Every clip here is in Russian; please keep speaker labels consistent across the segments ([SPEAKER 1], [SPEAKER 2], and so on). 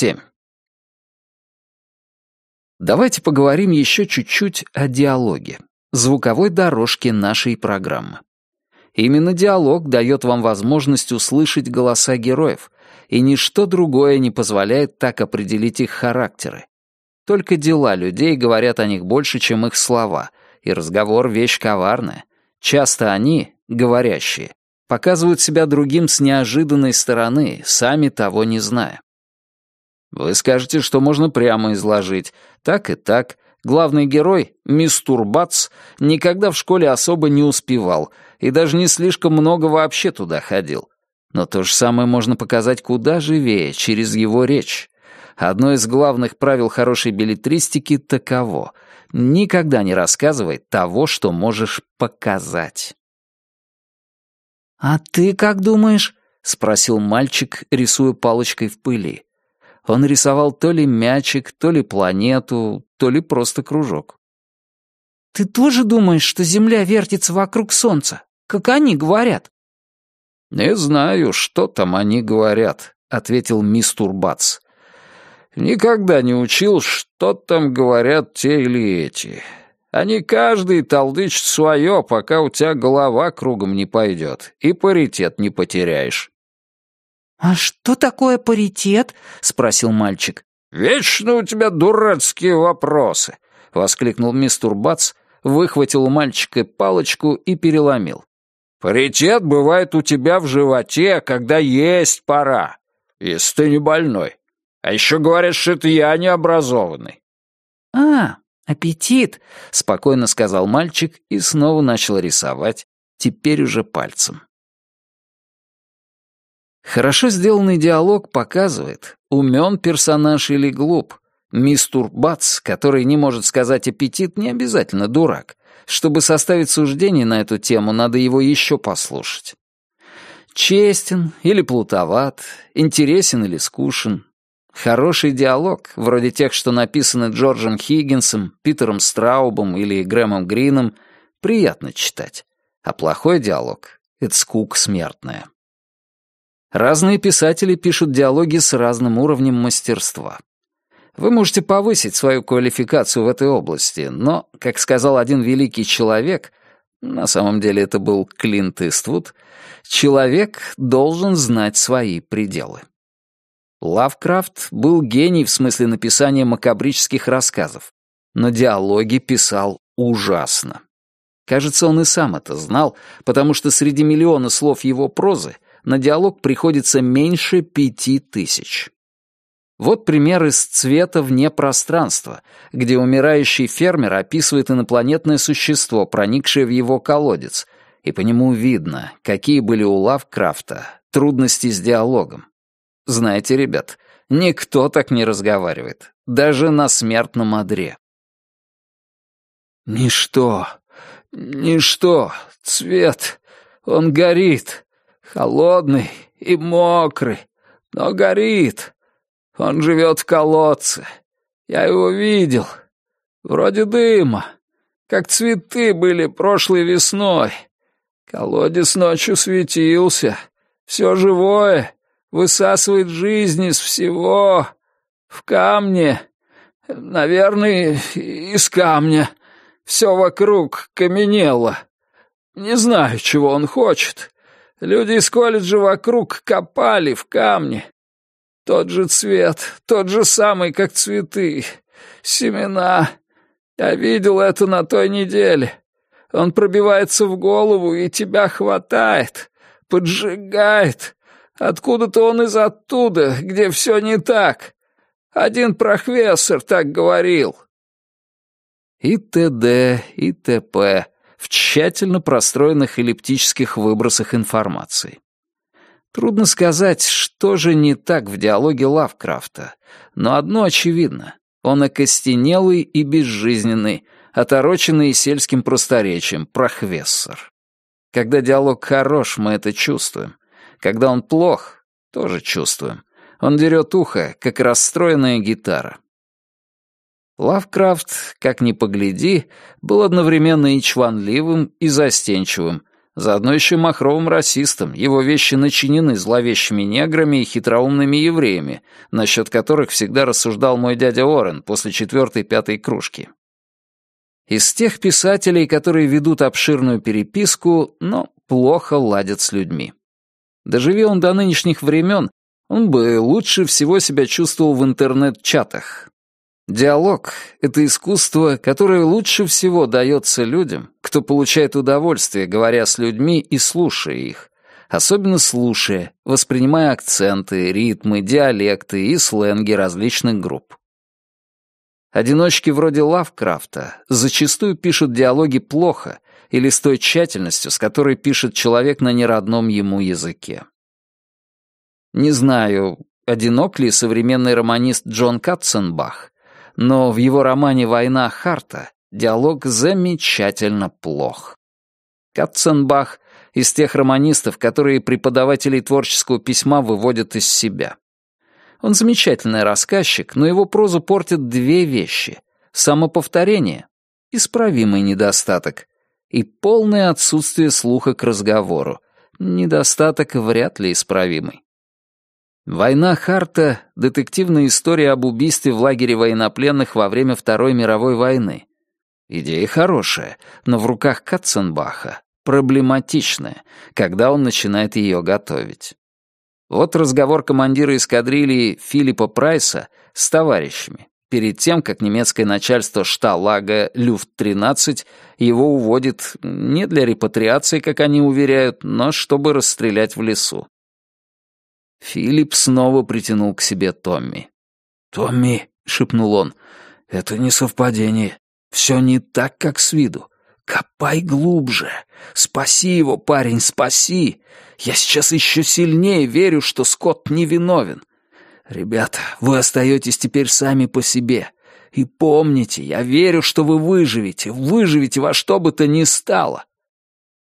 [SPEAKER 1] 7. Давайте поговорим еще чуть-чуть о диалоге, звуковой дорожке нашей программы. Именно диалог дает вам возможность услышать голоса героев, и ничто другое не позволяет так определить их характеры. Только дела людей говорят о них больше, чем их слова, и разговор — вещь коварная. Часто они, говорящие, показывают себя другим с неожиданной стороны, сами того не зная. Вы скажете, что можно прямо изложить. Так и так. Главный герой, мистер Бац, никогда в школе особо не успевал и даже не слишком много вообще туда ходил. Но то же самое можно показать куда живее, через его речь. Одно из главных правил хорошей билетристики таково — никогда не рассказывай того, что можешь показать.
[SPEAKER 2] «А ты как думаешь?» — спросил мальчик, рисуя палочкой в пыли. Он рисовал то ли мячик, то ли планету, то ли просто кружок. «Ты тоже думаешь, что Земля вертится вокруг Солнца, как они говорят?»
[SPEAKER 1] «Не знаю, что там они говорят», — ответил мистер Бац. «Никогда не учил, что там говорят те или эти. Они каждый толдычит свое, пока у тебя голова кругом не пойдет, и паритет не потеряешь».
[SPEAKER 2] «А что такое паритет?» — спросил мальчик.
[SPEAKER 1] «Вечно у тебя дурацкие вопросы!» — воскликнул мистер Бац, выхватил у мальчика палочку и переломил. «Паритет бывает у тебя в животе, когда есть пора, если ты не больной. А еще говорят, что это я необразованный».
[SPEAKER 2] «А, аппетит!» — спокойно сказал мальчик и снова начал рисовать, теперь уже пальцем.
[SPEAKER 1] Хорошо сделанный диалог показывает, умен персонаж или глуп. Мистер Бац, который не может сказать аппетит, не обязательно дурак. Чтобы составить суждение на эту тему, надо его еще послушать. Честен или плутоват, интересен или скушен. Хороший диалог, вроде тех, что написаны Джорджем Хиггинсом, Питером Страубом или Грэмом Грином, приятно читать. А плохой диалог — это скука смертная. Разные писатели пишут диалоги с разным уровнем мастерства. Вы можете повысить свою квалификацию в этой области, но, как сказал один великий человек, на самом деле это был Клинт Иствуд, человек должен знать свои пределы. Лавкрафт был гений в смысле написания макабрических рассказов, но диалоги писал ужасно. Кажется, он и сам это знал, потому что среди миллиона слов его прозы — на диалог приходится меньше пяти тысяч. Вот пример из «Цвета вне пространства», где умирающий фермер описывает инопланетное существо, проникшее в его колодец, и по нему видно, какие были у Лавкрафта трудности с диалогом. Знаете, ребят, никто так не разговаривает, даже на смертном одре. «Ничто, ничто, цвет, он горит, Холодный и мокрый, но горит. Он живет в колодце. Я его видел. Вроде дыма, как цветы были прошлой весной. Колодец ночью светился. Все живое высасывает жизнь из всего. В камне, наверное, из камня. Все вокруг каменело. Не знаю, чего он хочет. Люди из колледжа вокруг копали в камне. Тот же цвет, тот же самый, как цветы. Семена. Я видел это на той неделе. Он пробивается в голову, и тебя хватает, поджигает. Откуда-то он из оттуда, где все не так. Один профессор так говорил. И т.д., и т.п в тщательно простроенных эллиптических выбросах информации. Трудно сказать, что же не так в диалоге Лавкрафта, но одно очевидно — он окостенелый и безжизненный, отороченный сельским просторечием, прохвессор. Когда диалог хорош, мы это чувствуем. Когда он плох, тоже чувствуем. Он дерет ухо, как расстроенная гитара. Лавкрафт, как ни погляди, был одновременно и чванливым, и застенчивым, Заодно еще махровым расистом. Его вещи начинены зловещими неграми и хитроумными евреями, насчет которых всегда рассуждал мой дядя Орен после четвертой-пятой кружки. Из тех писателей, которые ведут обширную переписку, но плохо ладят с людьми. Доживи он до нынешних времен, он бы лучше всего себя чувствовал в интернет-чатах, Диалог — это искусство, которое лучше всего дается людям, кто получает удовольствие, говоря с людьми и слушая их, особенно слушая, воспринимая акценты, ритмы, диалекты и сленги различных групп. Одиночки вроде Лавкрафта зачастую пишут диалоги плохо или с той тщательностью, с которой пишет человек на неродном ему языке. Не знаю, одинок ли современный романист Джон Катценбах, но в его романе «Война Харта» диалог замечательно плох. Катценбах из тех романистов, которые преподавателей творческого письма выводят из себя. Он замечательный рассказчик, но его прозу портят две вещи — самоповторение, исправимый недостаток, и полное отсутствие слуха к разговору, недостаток вряд ли исправимый. «Война Харта» — детективная история об убийстве в лагере военнопленных во время Второй мировой войны. Идея хорошая, но в руках Катценбаха проблематичная, когда он начинает ее готовить. Вот разговор командира эскадрильи Филиппа Прайса с товарищами, перед тем, как немецкое начальство Шталага Люфт-13 его уводит не для репатриации, как они уверяют, но чтобы расстрелять в лесу. Филипп снова притянул к себе Томми. «Томми», — шепнул он, — «это не совпадение. Все не так, как с виду. Копай глубже. Спаси его, парень, спаси. Я сейчас еще сильнее верю, что Скотт невиновен. Ребята, вы остаетесь теперь сами по себе. И помните, я верю, что вы выживете, выживете во что бы то ни стало».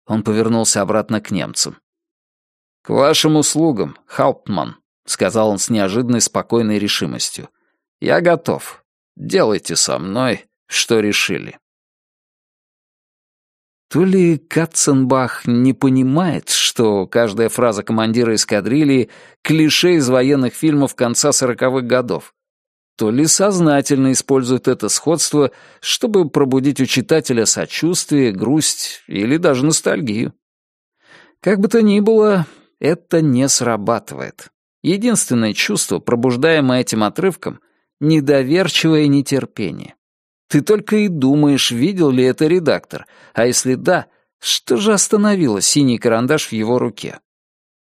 [SPEAKER 1] Он повернулся обратно к немцам. «К вашим услугам, Хауптман», — сказал он с неожиданной спокойной решимостью. «Я готов. Делайте со мной, что решили». То ли Катценбах не понимает, что каждая фраза командира эскадрильи — клише из военных фильмов конца сороковых годов, то ли сознательно использует это сходство, чтобы пробудить у читателя сочувствие, грусть или даже ностальгию. Как бы то ни было, это не срабатывает. Единственное чувство, пробуждаемое этим отрывком — недоверчивое нетерпение. Ты только и думаешь, видел ли это редактор, а если да, что же остановило синий карандаш в его руке?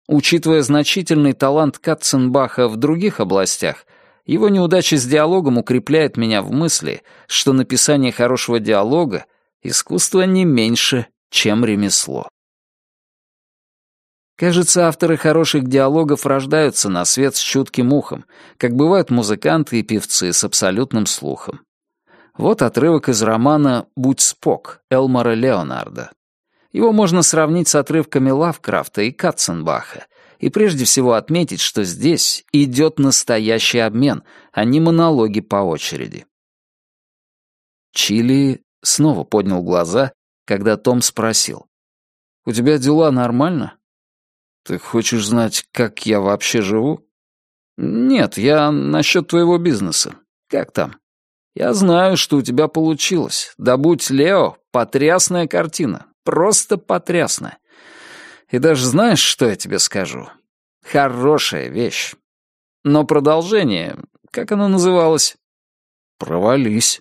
[SPEAKER 1] Учитывая значительный талант Катценбаха в других областях, его неудача с диалогом укрепляет меня в мысли, что написание хорошего диалога — искусство не меньше, чем ремесло. Кажется, авторы хороших диалогов рождаются на свет с чутким ухом, как бывают музыканты и певцы с абсолютным слухом. Вот отрывок из романа «Будь спок» Элмара Леонарда. Его можно сравнить с отрывками Лавкрафта и Катценбаха, и прежде всего отметить, что здесь идет настоящий обмен, а не монологи по очереди. Чили снова поднял глаза, когда Том спросил. «У тебя дела нормально?» «Ты хочешь знать, как я вообще живу?» «Нет, я насчет твоего бизнеса. Как там?» «Я знаю, что у тебя получилось. Да будь Лео, потрясная картина. Просто потрясная. И даже знаешь, что я тебе скажу? Хорошая вещь. Но продолжение, как оно называлось?» «Провались».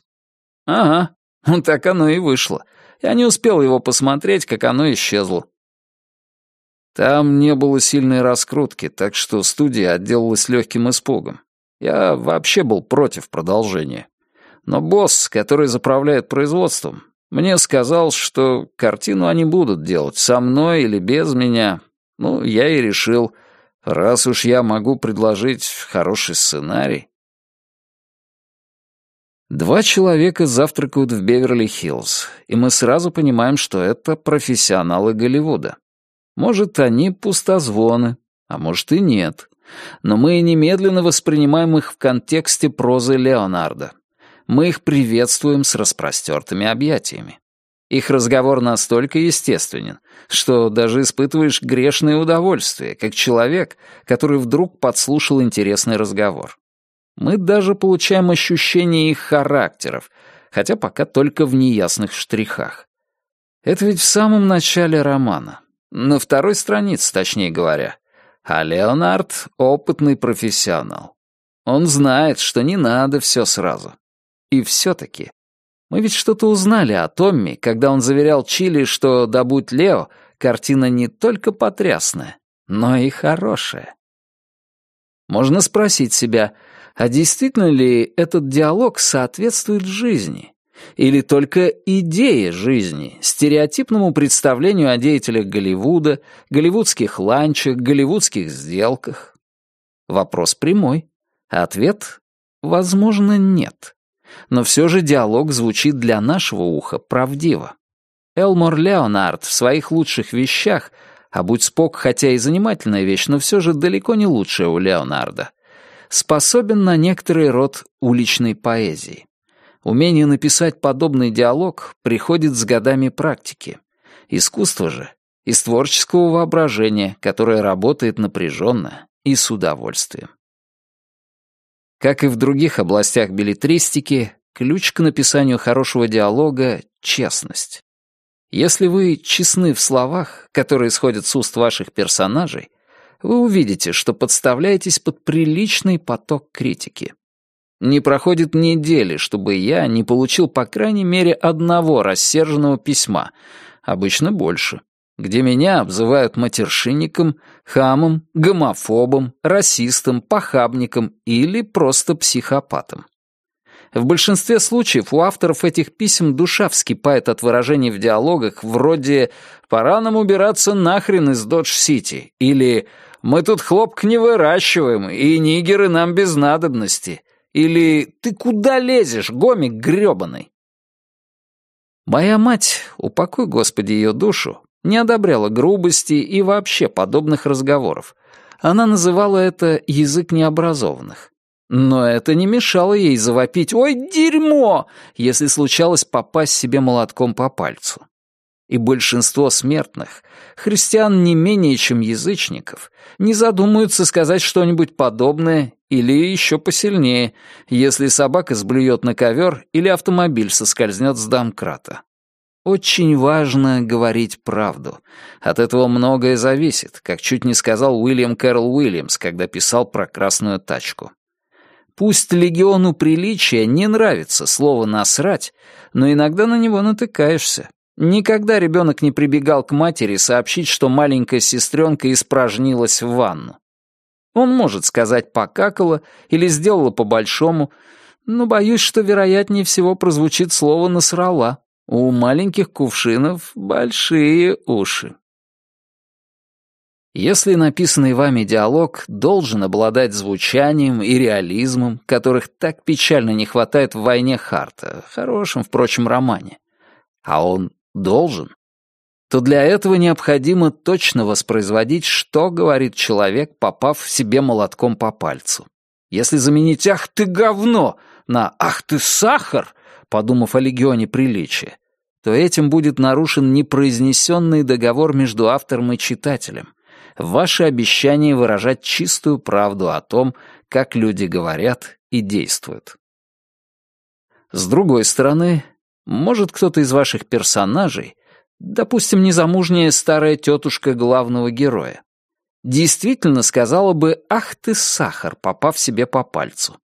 [SPEAKER 1] «Ага, так оно и вышло. Я не успел его посмотреть, как оно исчезло. Там не было сильной раскрутки, так что студия отделалась легким испугом. Я вообще был против продолжения. Но босс, который заправляет производством, мне сказал, что картину они будут делать со мной или без меня. Ну, я и решил, раз уж я могу предложить хороший сценарий. Два человека завтракают в Беверли-Хиллз, и мы сразу понимаем, что это профессионалы Голливуда. Может, они пустозвоны, а может и нет. Но мы немедленно воспринимаем их в контексте прозы Леонардо. Мы их приветствуем с распростертыми объятиями.
[SPEAKER 2] Их разговор настолько естественен, что даже испытываешь грешное удовольствие, как человек, который вдруг подслушал интересный разговор. Мы даже получаем ощущение их характеров, хотя пока только в неясных штрихах. Это ведь в самом начале романа. На второй странице, точнее говоря. А Леонард — опытный профессионал. Он знает, что не надо все сразу. И все-таки мы ведь что-то узнали о Томми, когда он заверял Чили, что «Да будь Лео» картина не только потрясная, но и хорошая. Можно спросить себя, а действительно ли этот диалог соответствует жизни? Или только идее жизни, стереотипному представлению о деятелях Голливуда, голливудских ланчах, голливудских сделках? Вопрос прямой. Ответ — возможно, нет но все же диалог звучит для нашего уха правдиво. Элмор Леонард в своих лучших вещах, а будь спок, хотя и занимательная вещь, но все же далеко не лучшая у Леонарда, способен на некоторый род уличной поэзии. Умение написать подобный диалог приходит с годами практики. Искусство же из творческого воображения, которое работает напряженно и с удовольствием. Как и в других областях билетристики, ключ к написанию хорошего диалога — честность. Если вы честны в словах, которые исходят с уст ваших персонажей, вы увидите, что подставляетесь под приличный поток критики. Не проходит недели, чтобы я не получил по крайней мере одного рассерженного письма, обычно больше где меня обзывают матершинником, хамом, гомофобом, расистом, похабником или просто психопатом. В большинстве случаев у авторов этих писем душа вскипает от выражений в диалогах вроде «пора нам убираться нахрен из Додж-Сити» или «мы тут хлопк не выращиваем, и нигеры нам без надобности» или «ты куда лезешь, гомик грёбаный?» Моя мать, упокой, Господи, ее душу, не одобряла грубости и вообще подобных разговоров. Она называла это «язык необразованных». Но это не мешало ей завопить «Ой, дерьмо!», если случалось попасть себе молотком по пальцу. И большинство смертных, христиан не менее чем язычников, не задумаются сказать что-нибудь подобное или еще посильнее, если собака сблюет на ковер или автомобиль соскользнет с домкрата. Очень важно говорить правду. От этого многое зависит, как чуть не сказал Уильям Кэрролл Уильямс, когда писал про красную тачку. Пусть легиону приличия не нравится слово «насрать», но иногда на него натыкаешься. Никогда ребенок не прибегал к матери сообщить, что маленькая сестренка испражнилась в ванну. Он может сказать «покакала» или «сделала по-большому», но боюсь, что вероятнее всего прозвучит слово «насрала». У маленьких кувшинов большие уши. Если написанный вами диалог должен обладать звучанием и реализмом, которых так печально не хватает в «Войне Харта», хорошем, впрочем, романе, а он должен, то для этого необходимо точно воспроизводить, что говорит человек, попав в себе молотком по пальцу. Если заменить «ах ты говно» на «ах ты сахар», подумав о легионе приличия, то этим будет нарушен непроизнесенный договор между автором и читателем, ваше обещание выражать чистую правду о том, как люди говорят и действуют. С другой стороны, может кто-то из ваших персонажей, допустим, незамужняя старая тетушка главного героя, действительно сказала бы «Ах ты, сахар!», попав себе по пальцу.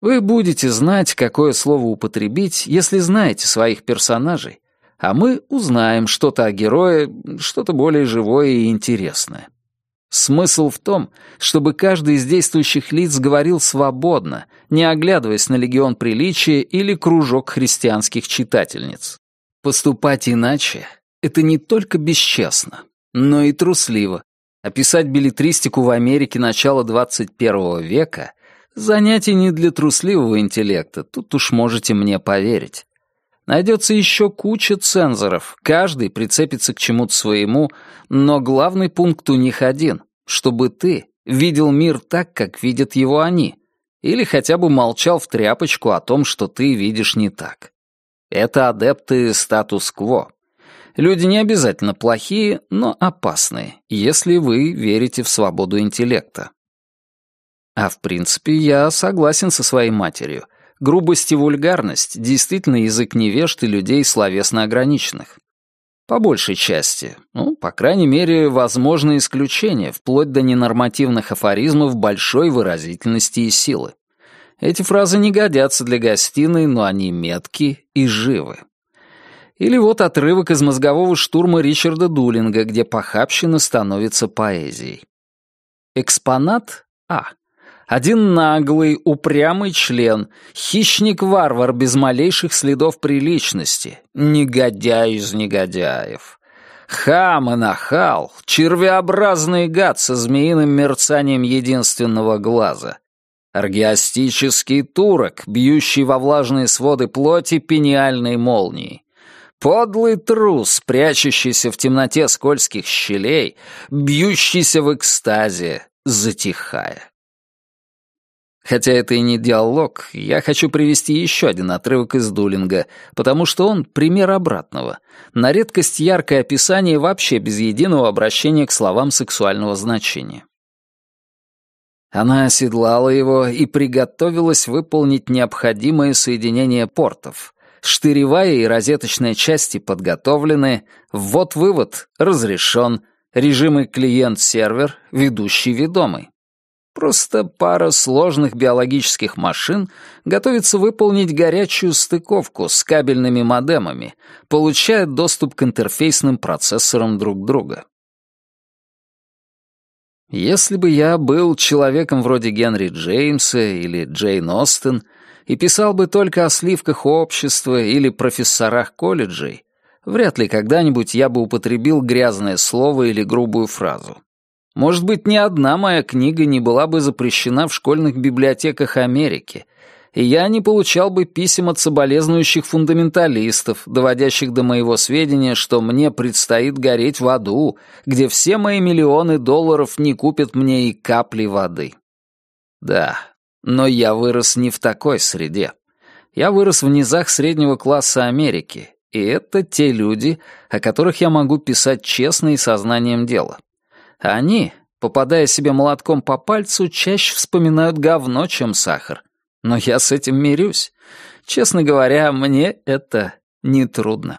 [SPEAKER 2] Вы будете знать, какое слово употребить, если знаете своих персонажей, а мы узнаем что-то о герое, что-то более живое и интересное. Смысл в том, чтобы каждый из действующих лиц говорил свободно, не оглядываясь на легион приличия или кружок христианских читательниц. Поступать иначе — это не только бесчестно, но и трусливо. Описать билетристику в Америке начала 21 века — занятие не для трусливого интеллекта, тут уж можете мне поверить. Найдется еще куча цензоров, каждый прицепится к чему-то своему, но главный пункт у них один — чтобы ты видел мир так, как видят его они, или хотя бы молчал в тряпочку о том, что ты видишь не так. Это адепты статус-кво. Люди не обязательно плохие, но опасные, если вы верите в свободу интеллекта. А в принципе, я согласен со своей матерью. Грубость и вульгарность — действительно язык невежд и людей словесно ограниченных. По большей части. Ну, по крайней мере, возможны исключения, вплоть до ненормативных афоризмов большой выразительности и силы. Эти фразы не годятся для гостиной, но они метки и живы. Или вот отрывок из мозгового штурма Ричарда Дулинга, где похабщина становится поэзией. Экспонат А. Один наглый, упрямый член, хищник-варвар без малейших следов приличности, негодяй из негодяев. Хам и нахал, червеобразный гад со змеиным мерцанием единственного глаза. Аргиастический турок, бьющий во влажные своды плоти пениальной молнией. Подлый трус, прячущийся в темноте скользких щелей, бьющийся в экстазе, затихая. Хотя это и не диалог, я хочу привести еще один отрывок из Дулинга, потому что он пример обратного. На редкость яркое описание вообще без единого обращения к словам сексуального значения. Она оседлала его и приготовилась выполнить необходимое соединение портов. Штыревая и розеточная части подготовлены, ввод-вывод разрешен, режимы клиент-сервер, ведущий-ведомый. Просто пара сложных биологических машин готовится выполнить горячую стыковку с кабельными модемами, получая доступ к интерфейсным процессорам друг друга. Если бы я был человеком вроде Генри Джеймса или Джейн Остен и писал бы только о сливках общества или профессорах колледжей, вряд ли когда-нибудь я бы употребил грязное слово или грубую фразу. Может быть, ни одна моя книга не была бы запрещена в школьных библиотеках Америки, и я не получал бы писем от соболезнующих фундаменталистов, доводящих до моего сведения, что мне предстоит гореть в аду, где все мои миллионы долларов не купят мне и капли воды. Да, но я вырос не в такой среде. Я вырос в низах среднего класса Америки, и это те люди, о которых я могу писать честно и сознанием дела. Они, попадая себе молотком по пальцу, чаще вспоминают говно, чем сахар. Но я с этим мирюсь. Честно говоря, мне это нетрудно.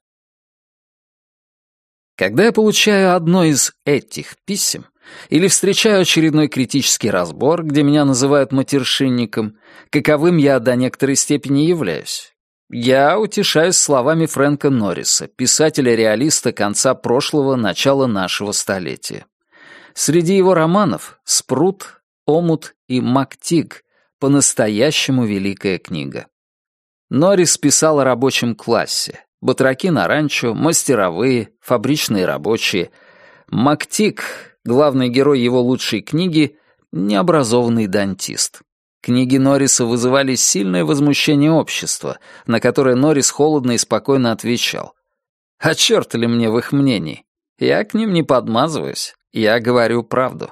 [SPEAKER 2] Когда я получаю одно из этих писем или встречаю очередной критический разбор, где меня называют матершинником, каковым я до некоторой степени являюсь, я утешаюсь словами Фрэнка Норриса, писателя-реалиста конца прошлого, начала нашего столетия. Среди его романов «Спрут», «Омут» и «Мактиг» — по-настоящему великая книга. Норрис писал о рабочем классе. Батраки на ранчо, мастеровые, фабричные рабочие. Мактик, главный герой его лучшей книги, необразованный дантист. Книги Норриса вызывали сильное возмущение общества, на которое Норрис холодно и спокойно отвечал. «А черт ли мне в их мнении? Я к ним не подмазываюсь. Я говорю правду.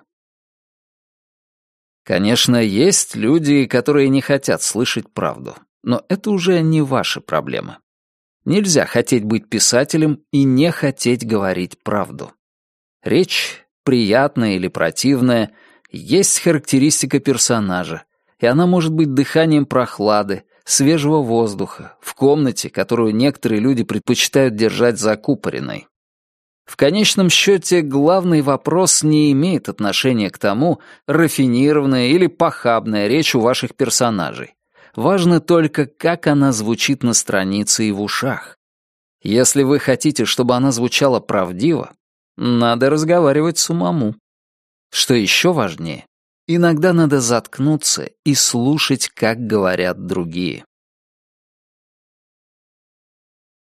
[SPEAKER 2] Конечно, есть люди, которые не хотят слышать правду, но это уже не ваши проблемы. Нельзя хотеть быть писателем и не хотеть говорить правду. Речь, приятная или противная, есть характеристика персонажа, и она может быть дыханием прохлады, свежего воздуха, в комнате, которую некоторые люди предпочитают держать закупоренной. В конечном счете, главный вопрос не имеет отношения к тому, рафинированная или похабная речь у ваших персонажей. Важно только, как она звучит на странице и в ушах. Если вы хотите, чтобы она звучала правдиво, надо разговаривать самому. Что еще важнее, иногда надо заткнуться и слушать, как говорят другие.